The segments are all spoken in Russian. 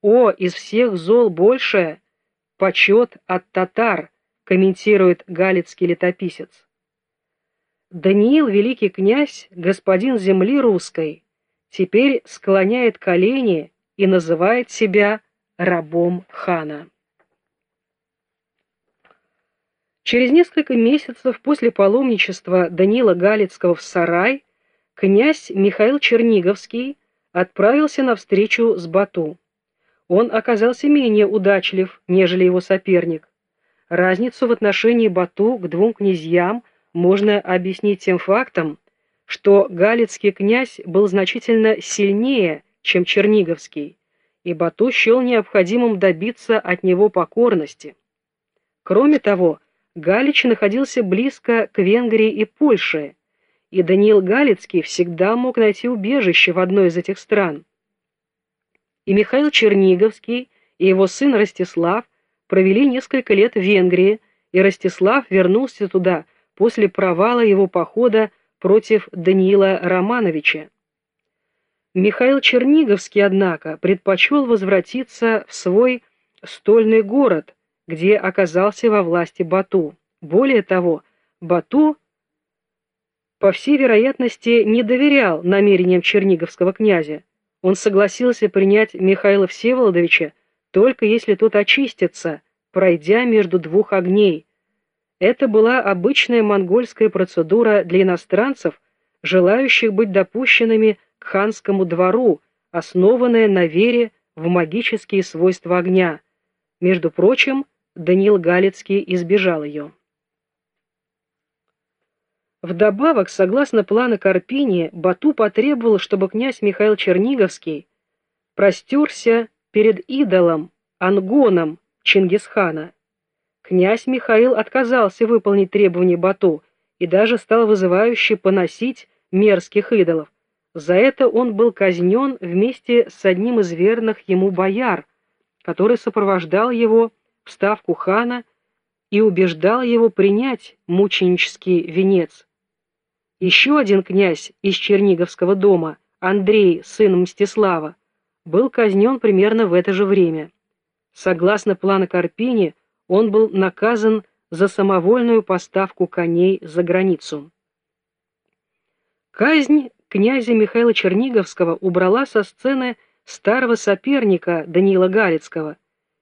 О, из всех зол большее — почет от татар, комментирует галицкий летописец. Даниил, великий князь, господин земли русской, теперь склоняет колени и называет себя рабом хана. Через несколько месяцев после паломничества Данила Галицкого в Сарай князь Михаил Черниговский отправился на встречу с Бату. Он оказался менее удачлив, нежели его соперник. Разницу в отношении Бату к двум князьям можно объяснить тем фактом, что Галицкий князь был значительно сильнее, чем Черниговский, и Бату счел необходимым добиться от него покорности. Кроме того, Галич находился близко к Венгрии и Польше, и Даниил Галицкий всегда мог найти убежище в одной из этих стран. И Михаил Черниговский и его сын Ростислав провели несколько лет в Венгрии, и Ростислав вернулся туда после провала его похода против Даниила Романовича. Михаил Черниговский, однако, предпочел возвратиться в свой стольный город, где оказался во власти Бату. Более того, Бату, по всей вероятности, не доверял намерениям черниговского князя. Он согласился принять Михаила Всеволодовича только если тот очистится, пройдя между двух огней. Это была обычная монгольская процедура для иностранцев, желающих быть допущенными к ханскому двору, основанная на вере в магические свойства огня. Между прочим, Даниил Галицкий избежал ее. Вдобавок, согласно плану Карпини, Бату потребовал, чтобы князь Михаил Черниговский простерся перед идолом, Ангоном Чингисхана. Князь Михаил отказался выполнить требования Бату и даже стал вызывающе поносить мерзких идолов. За это он был казнен вместе с одним из верных ему бояр, который сопровождал его в ставку хана и убеждал его принять мученический венец. Еще один князь из Черниговского дома, Андрей, сын Мстислава, был казнен примерно в это же время. Согласно плану Карпини, он был наказан за самовольную поставку коней за границу. Казнь князя Михаила Черниговского убрала со сцены старого соперника Даниила Галицкого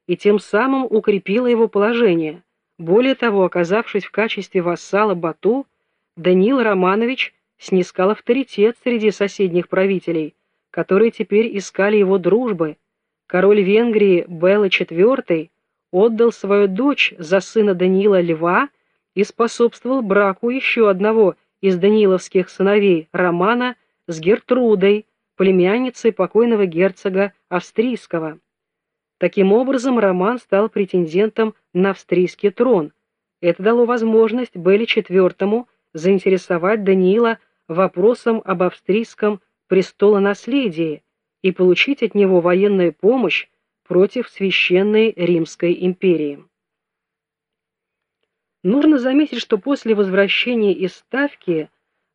и тем самым укрепила его положение. Более того, оказавшись в качестве вассала Бату, Даниил Романович снискал авторитет среди соседних правителей, которые теперь искали его дружбы. Король Венгрии Белла IV отдал свою дочь за сына Даниила Льва и способствовал браку еще одного из данииловских сыновей Романа с Гертрудой, племянницей покойного герцога австрийского. Таким образом, Роман стал претендентом на австрийский трон. Это дало возможность Белле IV заинтересовать Даниила вопросом об австрийском престолонаследии и получить от него военную помощь против Священной Римской империи. Нужно заметить, что после возвращения из Ставки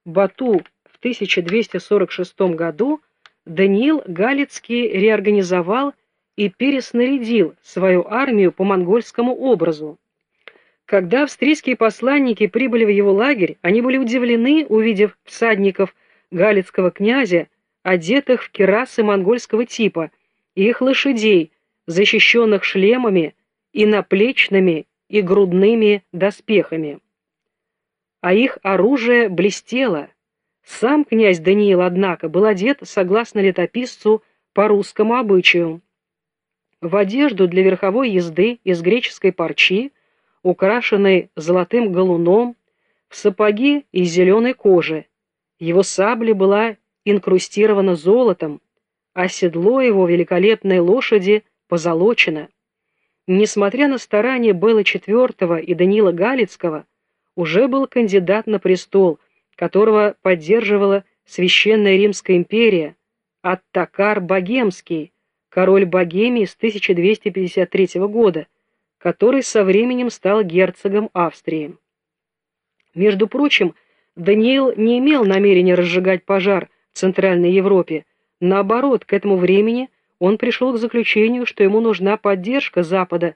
Бату в 1246 году Даниил Галицкий реорганизовал и переснарядил свою армию по монгольскому образу. Когда австрийские посланники прибыли в его лагерь, они были удивлены, увидев всадников галицкого князя, одетых в керасы монгольского типа, и их лошадей, защищенных шлемами и наплечными и грудными доспехами. А их оружие блестело. Сам князь Даниил, однако, был одет, согласно летописцу, по русскому обычаю. В одежду для верховой езды из греческой парчи, украшенной золотым галуном, в сапоги из зеленой кожи. Его сабля была инкрустирована золотом, а седло его великолепной лошади позолочено. Несмотря на старания Белла IV и Данила Галицкого, уже был кандидат на престол, которого поддерживала Священная Римская империя, Аттакар Богемский, король Богемии с 1253 года, который со временем стал герцогом Австрии. Между прочим, Даниил не имел намерения разжигать пожар в Центральной Европе, наоборот, к этому времени он пришел к заключению, что ему нужна поддержка Запада